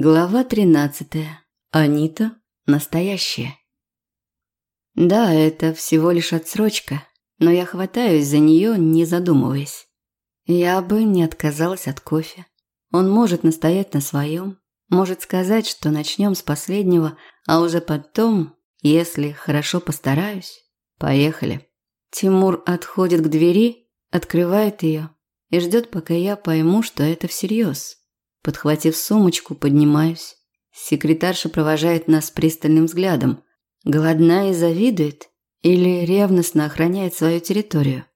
Глава 13. Анита. Настоящая. Да, это всего лишь отсрочка, но я хватаюсь за нее, не задумываясь. Я бы не отказалась от кофе. Он может настоять на своем, может сказать, что начнем с последнего, а уже потом, если хорошо постараюсь, поехали. Тимур отходит к двери, открывает ее и ждет, пока я пойму, что это всерьез. Подхватив сумочку, поднимаюсь. Секретарша провожает нас пристальным взглядом. Голодна и завидует или ревностно охраняет свою территорию.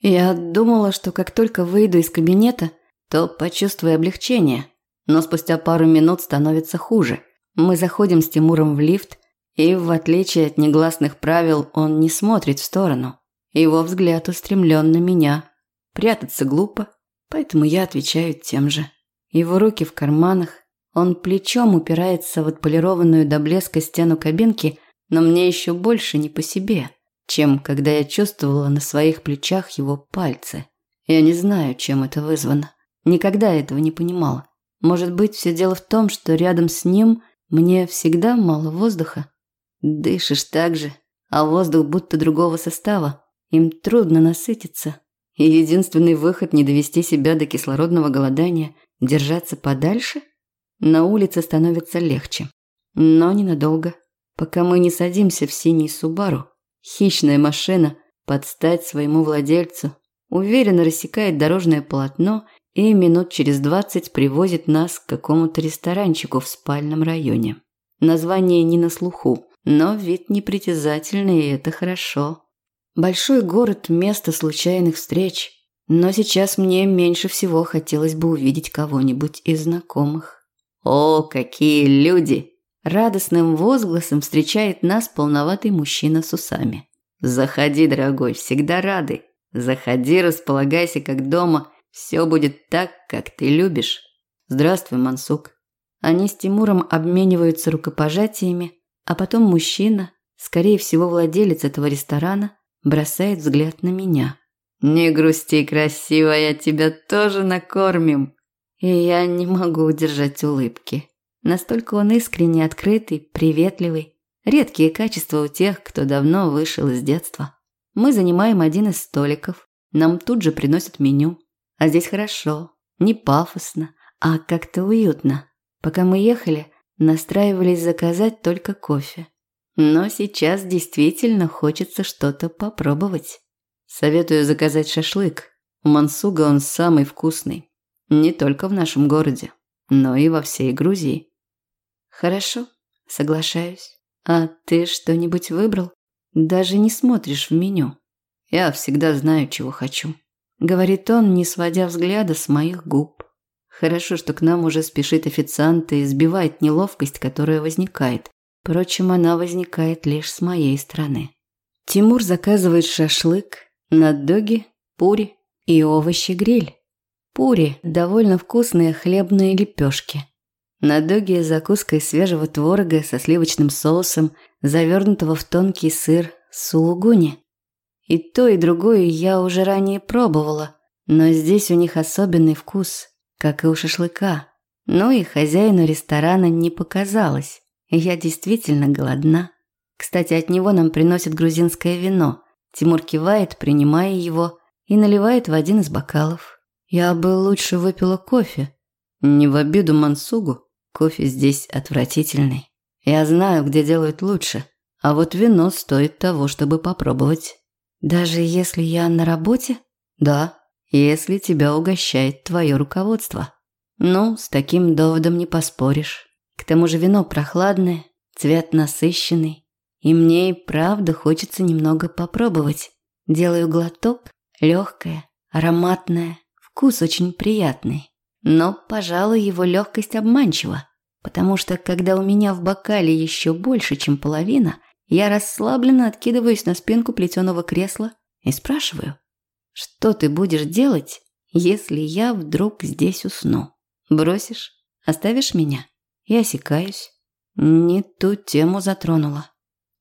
Я думала, что как только выйду из кабинета, то почувствую облегчение, но спустя пару минут становится хуже. Мы заходим с Тимуром в лифт, и в отличие от негласных правил, он не смотрит в сторону. Его взгляд устремлен на меня. Прятаться глупо, поэтому я отвечаю тем же. Его руки в карманах, он плечом упирается в отполированную до блеска стену кабинки, но мне еще больше не по себе, чем когда я чувствовала на своих плечах его пальцы. Я не знаю, чем это вызвано. Никогда этого не понимала. Может быть, все дело в том, что рядом с ним мне всегда мало воздуха. Дышишь так же, а воздух будто другого состава. Им трудно насытиться. И единственный выход не довести себя до кислородного голодания – Держаться подальше? На улице становится легче. Но ненадолго. Пока мы не садимся в синий Субару, хищная машина под стать своему владельцу уверенно рассекает дорожное полотно и минут через двадцать привозит нас к какому-то ресторанчику в спальном районе. Название не на слуху, но вид непритязательный, и это хорошо. Большой город – место случайных встреч – но сейчас мне меньше всего хотелось бы увидеть кого-нибудь из знакомых. «О, какие люди!» Радостным возгласом встречает нас полноватый мужчина с усами. «Заходи, дорогой, всегда рады. Заходи, располагайся как дома. Все будет так, как ты любишь». «Здравствуй, Мансук». Они с Тимуром обмениваются рукопожатиями, а потом мужчина, скорее всего владелец этого ресторана, бросает взгляд на меня. «Не грусти, красивая, тебя тоже накормим». И я не могу удержать улыбки. Настолько он искренне открытый, приветливый. Редкие качества у тех, кто давно вышел из детства. Мы занимаем один из столиков. Нам тут же приносят меню. А здесь хорошо. Не пафосно, а как-то уютно. Пока мы ехали, настраивались заказать только кофе. Но сейчас действительно хочется что-то попробовать. Советую заказать шашлык. У Мансуга он самый вкусный. Не только в нашем городе, но и во всей Грузии. Хорошо, соглашаюсь. А ты что-нибудь выбрал? Даже не смотришь в меню. Я всегда знаю, чего хочу. Говорит он, не сводя взгляда с моих губ. Хорошо, что к нам уже спешит официант и сбивает неловкость, которая возникает. Впрочем, она возникает лишь с моей стороны. Тимур заказывает шашлык, надоги, пури и овощи-гриль. Пури – довольно вкусные хлебные лепешки. Надоги – закуска из свежего творога со сливочным соусом, завернутого в тонкий сыр сулугуни. И то, и другое я уже ранее пробовала, но здесь у них особенный вкус, как и у шашлыка. Ну и хозяину ресторана не показалось. Я действительно голодна. Кстати, от него нам приносят грузинское вино – Тимур кивает, принимая его, и наливает в один из бокалов. Я бы лучше выпила кофе. Не в обиду Мансугу, кофе здесь отвратительный. Я знаю, где делают лучше, а вот вино стоит того, чтобы попробовать. Даже если я на работе? Да, если тебя угощает твое руководство. Ну, с таким доводом не поспоришь. К тому же вино прохладное, цвет насыщенный, и мне и правда хочется немного попробовать. Делаю глоток, легкое, ароматное, вкус очень приятный. Но, пожалуй, его легкость обманчива, потому что когда у меня в бокале еще больше, чем половина, я расслабленно откидываюсь на спинку плетеного кресла и спрашиваю, что ты будешь делать, если я вдруг здесь усну? Бросишь? Оставишь меня? Я осекаюсь. Не ту тему затронула.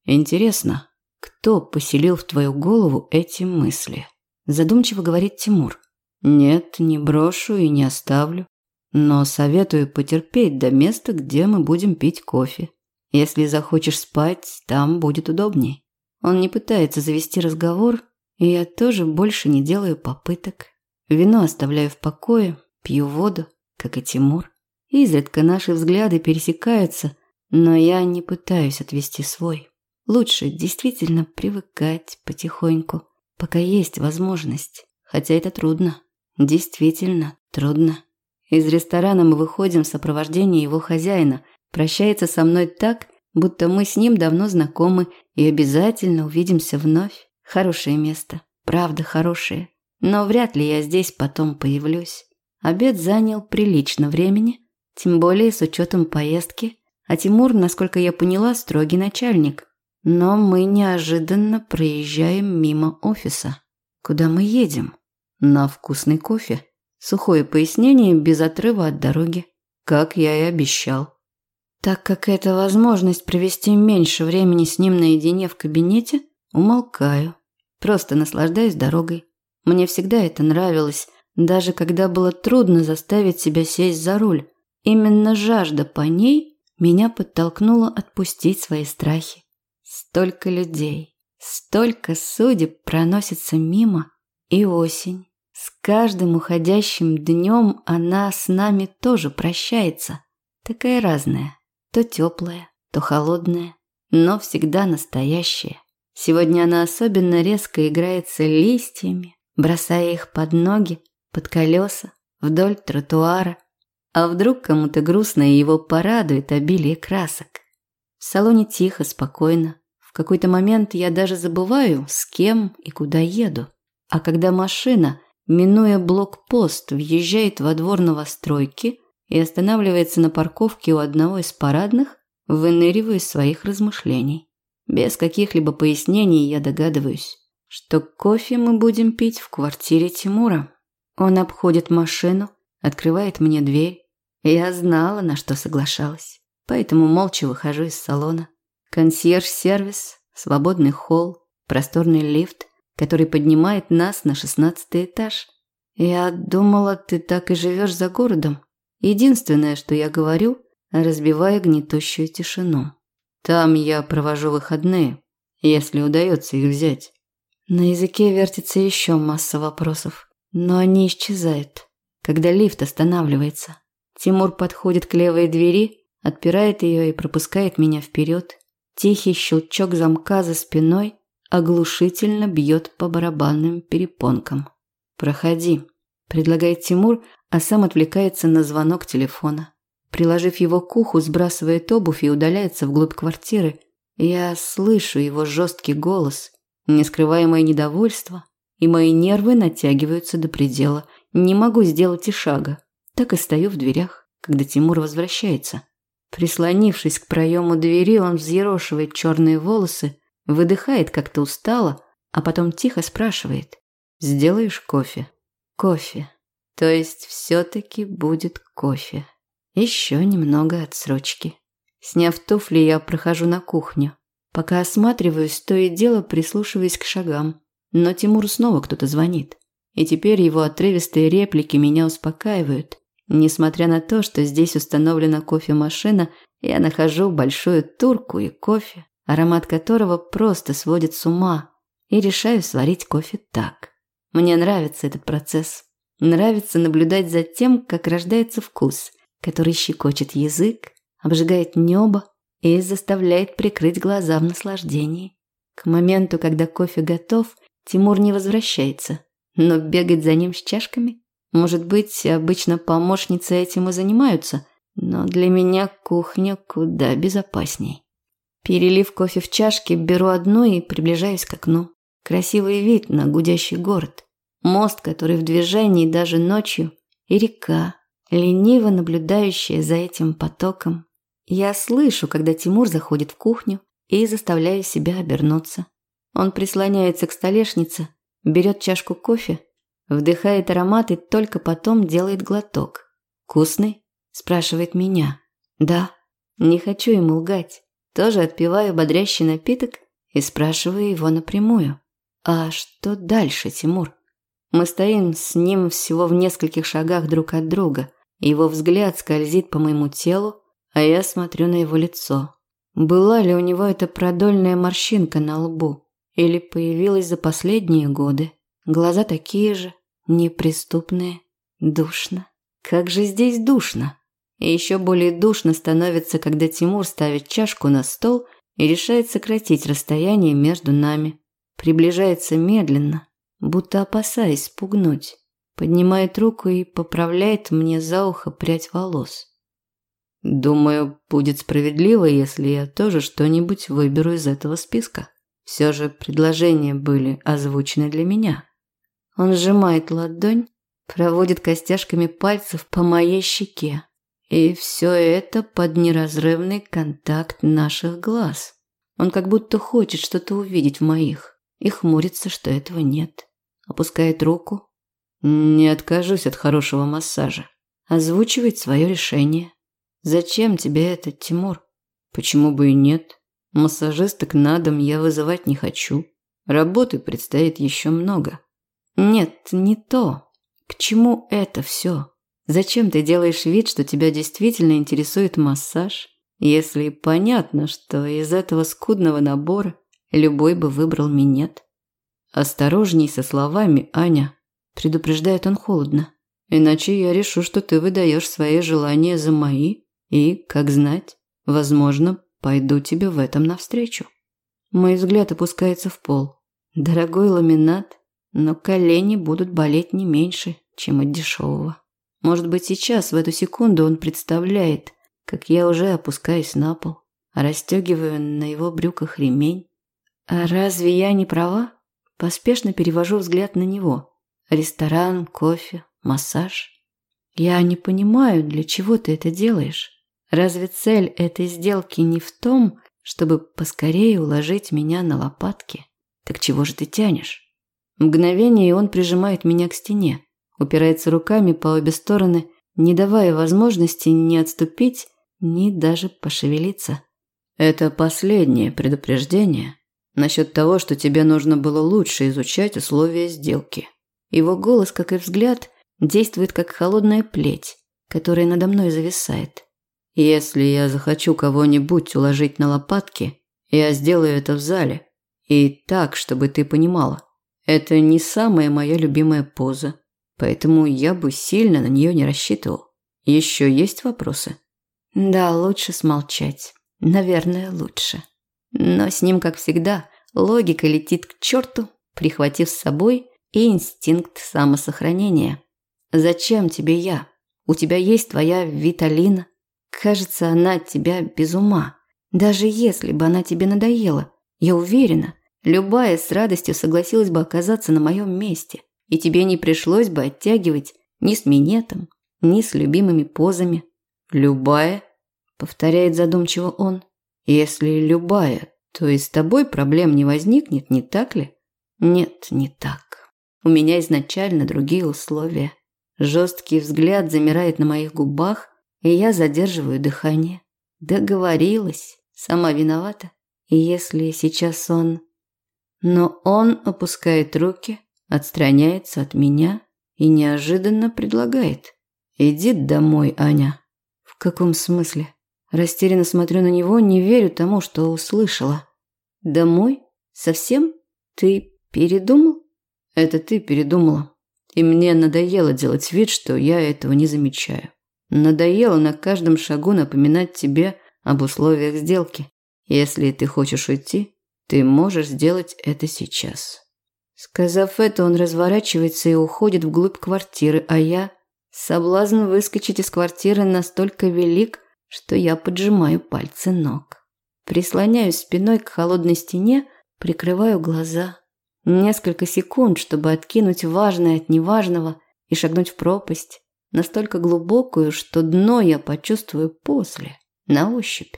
Интересно, кто поселил в твою голову эти мысли? Задумчиво говорит Тимур. Нет, не брошу и не оставлю. но советую потерпеть до места, где мы будем пить кофе. Если захочешь спать, там будет удобней. Он не пытается завести разговор, и я тоже больше не делаю попыток. Вино оставляю в покое, пью воду, как и Тимур. Изредка наши взгляды пересекаются, но я не пытаюсь отвести свой. Лучше действительно привыкать потихоньку, пока есть возможность. Хотя это трудно. Действительно трудно. Из ресторана мы выходим в сопровождении его хозяина. Прощается со мной так, будто мы с ним давно знакомы и обязательно увидимся вновь. Хорошее место. Правда, хорошее. Но вряд ли я здесь потом появлюсь. Обед занял прилично времени, тем более с учетом поездки. А Тимур, насколько я поняла, строгий начальник. Но мы неожиданно проезжаем мимо офиса. Куда мы едем? На вкусный кофе. Сухое пояснение без отрыва от дороги, как я и обещал. Так как это возможность провести меньше времени с ним наедине в кабинете, умолкаю. Просто наслаждаюсь дорогой. Мне всегда это нравилось, даже когда было трудно заставить себя сесть за руль. Именно жажда по ней меня подтолкнула отпустить свои страхи. Столько людей, столько судеб проносится мимо, и осень. С каждым уходящим днем она с нами тоже прощается. Такая разная. То теплая, то холодная, но всегда настоящая. Сегодня она особенно резко играется листьями, бросая их под ноги, под колеса, вдоль тротуара. А вдруг кому-то грустно и его порадует обилие красок. В салоне тихо, спокойно. В какой-то момент я даже забываю, с кем и куда еду. А когда машина – минуя блокпост, въезжает во двор новостройки и останавливается на парковке у одного из парадных, выныриваю из своих размышлений. Без каких-либо пояснений я догадываюсь, что кофе мы будем пить в квартире Тимура. Он обходит машину, открывает мне дверь. Я знала, на что соглашалась, поэтому молча выхожу из салона. Консьерж-сервис, свободный холл, просторный лифт, который поднимает нас на шестнадцатый этаж. Я думала, ты так и живешь за городом. Единственное, что я говорю, разбивая гнетущую тишину. Там я провожу выходные, если удается их взять. На языке вертится еще масса вопросов, но они исчезают, когда лифт останавливается. Тимур подходит к левой двери, отпирает ее и пропускает меня вперед. Тихий щелчок замка за спиной, оглушительно бьет по барабанным перепонкам. «Проходи», – предлагает Тимур, а сам отвлекается на звонок телефона. Приложив его к уху, сбрасывает обувь и удаляется вглубь квартиры. Я слышу его жесткий голос, нескрываемое недовольство, и мои нервы натягиваются до предела. Не могу сделать и шага. Так и стою в дверях, когда Тимур возвращается. Прислонившись к проему двери, он взъерошивает черные волосы, Выдыхает как-то устало, а потом тихо спрашивает. «Сделаешь кофе?» «Кофе. То есть все-таки будет кофе. Еще немного отсрочки». Сняв туфли, я прохожу на кухню. Пока осматриваюсь, то и дело прислушиваясь к шагам. Но Тимуру снова кто-то звонит. И теперь его отрывистые реплики меня успокаивают. Несмотря на то, что здесь установлена кофемашина, я нахожу большую турку и кофе, аромат которого просто сводит с ума, и решаю сварить кофе так. Мне нравится этот процесс. Нравится наблюдать за тем, как рождается вкус, который щекочет язык, обжигает небо и заставляет прикрыть глаза в наслаждении. К моменту, когда кофе готов, Тимур не возвращается, но бегать за ним с чашками? Может быть, обычно помощницы этим и занимаются, но для меня кухня куда безопасней. Перелив кофе в чашке, беру одну и приближаюсь к окну. Красивый вид на гудящий город. Мост, который в движении даже ночью, и река, лениво наблюдающая за этим потоком. Я слышу, когда Тимур заходит в кухню и заставляю себя обернуться. Он прислоняется к столешнице, берет чашку кофе, вдыхает аромат и только потом делает глоток. «Вкусный?» – спрашивает меня. «Да». Не хочу ему лгать. Тоже отпиваю бодрящий напиток и спрашиваю его напрямую. «А что дальше, Тимур?» Мы стоим с ним всего в нескольких шагах друг от друга. Его взгляд скользит по моему телу, а я смотрю на его лицо. Была ли у него эта продольная морщинка на лбу? Или появилась за последние годы? Глаза такие же, неприступные, душно. Как же здесь душно! И еще более душно становится, когда Тимур ставит чашку на стол и решает сократить расстояние между нами. Приближается медленно, будто опасаясь спугнуть. Поднимает руку и поправляет мне за ухо прядь волос. Думаю, будет справедливо, если я тоже что-нибудь выберу из этого списка. Все же предложения были озвучены для меня. Он сжимает ладонь, проводит костяшками пальцев по моей щеке. И все это под неразрывный контакт наших глаз. Он как будто хочет что-то увидеть в моих и хмурится, что этого нет. Опускает руку, не откажусь от хорошего массажа. Озвучивает свое решение. Зачем тебе это, Тимур? Почему бы и нет? Массажисток на дом я вызывать не хочу. Работы предстоит еще много. Нет, не то. К чему это все? Зачем ты делаешь вид, что тебя действительно интересует массаж, если понятно, что из этого скудного набора любой бы выбрал минет? Осторожней со словами, Аня. Предупреждает он холодно. Иначе я решу, что ты выдаешь свои желания за мои, и, как знать, возможно, пойду тебе в этом навстречу. Мой взгляд опускается в пол. Дорогой ламинат, но колени будут болеть не меньше, чем от дешевого. Может быть, сейчас, в эту секунду, он представляет, как я уже опускаюсь на пол, расстегиваю на его брюках ремень. А разве я не права? Поспешно перевожу взгляд на него. Ресторан, кофе, массаж. Я не понимаю, для чего ты это делаешь. Разве цель этой сделки не в том, чтобы поскорее уложить меня на лопатки? Так чего же ты тянешь? Мгновение, и он прижимает меня к стене, упирается руками по обе стороны, не давая возможности ни отступить, ни даже пошевелиться. Это последнее предупреждение насчет того, что тебе нужно было лучше изучать условия сделки. Его голос, как и взгляд, действует как холодная плеть, которая надо мной зависает. Если я захочу кого-нибудь уложить на лопатки, я сделаю это в зале. И так, чтобы ты понимала. Это не самая моя любимая поза, поэтому я бы сильно на нее не рассчитывал. Еще есть вопросы? Да, лучше смолчать. Наверное, лучше. Но с ним, как всегда, логика летит к черту, прихватив с собой и инстинкт самосохранения. Зачем тебе я? У тебя есть твоя Виталина. Кажется, она от тебя без ума. Даже если бы она тебе надоела, я уверена, любая с радостью согласилась бы оказаться на моем месте, и тебе не пришлось бы оттягивать ни с минетом, ни с любимыми позами. Любая, повторяет задумчиво он. Если любая, то и с тобой проблем не возникнет, не так ли? Нет, не так. У меня изначально другие условия. Жесткий взгляд замирает на моих губах, и я задерживаю дыхание. Договорилась, сама виновата. И если сейчас он... Но он опускает руки, отстраняется от меня и неожиданно предлагает. «Иди домой, Аня». «В каком смысле?» Растерянно смотрю на него, не верю тому, что услышала. «Домой? Совсем? Ты передумал?» Это ты передумала. И мне надоело делать вид, что я этого не замечаю. Надоело на каждом шагу напоминать тебе об условиях сделки. Если ты хочешь уйти, ты можешь сделать это сейчас. Сказав это, он разворачивается и уходит вглубь квартиры, а я... Соблазн выскочить из квартиры настолько велик, что я поджимаю пальцы ног. Прислоняюсь спиной к холодной стене, прикрываю глаза. Несколько секунд, чтобы откинуть важное от неважного и шагнуть в пропасть, настолько глубокую, что дно я почувствую после, на ощупь.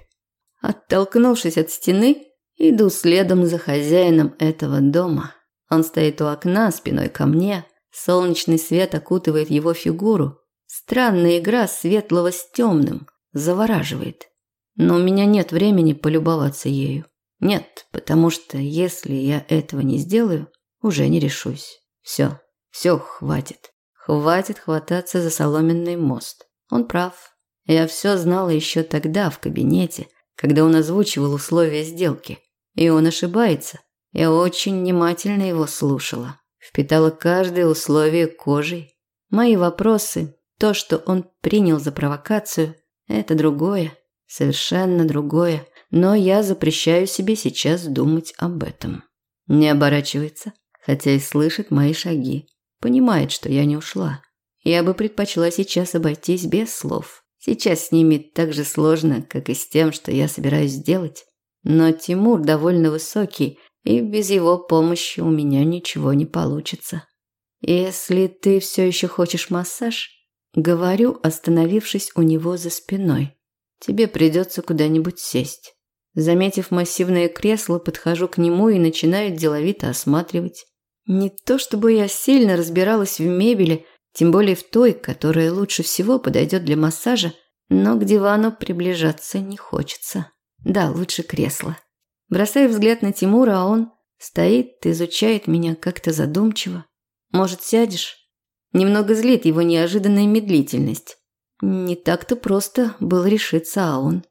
Оттолкнувшись от стены, иду следом за хозяином этого дома. Он стоит у окна, спиной ко мне. Солнечный свет окутывает его фигуру. Странная игра светлого с темным завораживает. Но у меня нет времени полюбоваться ею. Нет, потому что если я этого не сделаю, уже не решусь. Все, все, хватит. Хватит хвататься за соломенный мост. Он прав. Я все знала еще тогда в кабинете, когда он озвучивал условия сделки. И он ошибается. Я очень внимательно его слушала. Впитала каждое условие кожей. Мои вопросы, то, что он принял за провокацию, это другое, совершенно другое. Но я запрещаю себе сейчас думать об этом. Не оборачивается, хотя и слышит мои шаги. Понимает, что я не ушла. Я бы предпочла сейчас обойтись без слов. Сейчас с ними так же сложно, как и с тем, что я собираюсь сделать. Но Тимур довольно высокий, и без его помощи у меня ничего не получится. Если ты все еще хочешь массаж, говорю, остановившись у него за спиной, тебе придется куда-нибудь сесть. Заметив массивное кресло, подхожу к нему и начинаю деловито осматривать. Не то чтобы я сильно разбиралась в мебели, тем более в той, которая лучше всего подойдет для массажа, но к дивану приближаться не хочется. Да, лучше кресло. Бросаю взгляд на Тимура, а он стоит, изучает меня как-то задумчиво. Может, сядешь? Немного злит его неожиданная медлительность. Не так-то просто было решиться, а он.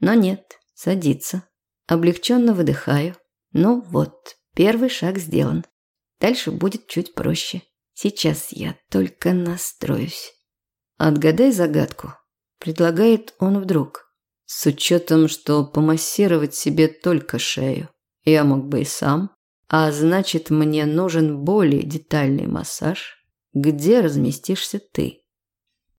Но нет, садится. Облегченно выдыхаю. Ну вот, первый шаг сделан. Дальше будет чуть проще. Сейчас я только настроюсь. Отгадай загадку. Предлагает он вдруг. С учетом, что помассировать себе только шею я мог бы и сам, а значит, мне нужен более детальный массаж. Где разместишься ты?